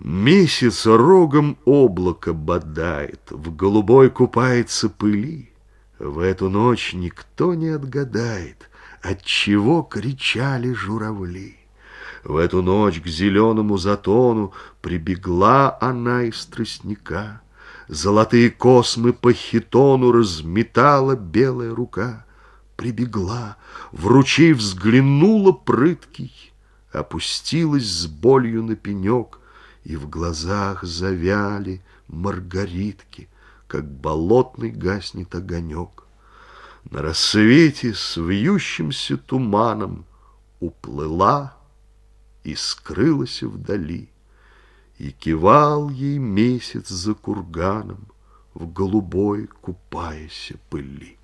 Месяц рогом облако бодает, В голубой купается пыли. В эту ночь никто не отгадает, От чего кричали журавли. В эту ночь к зеленому затону Прибегла она из тростника. Золотые космы по хитону Разметала белая рука. Прибегла, вручив, взглянула прыткий, Опустилась с болью на пенек, и в глазах завяли маргаритки, Как болотный гаснет огонек. На рассвете с вьющимся туманом Уплыла и скрылась вдали, И кивал ей месяц за курганом В голубой купаясь пыли.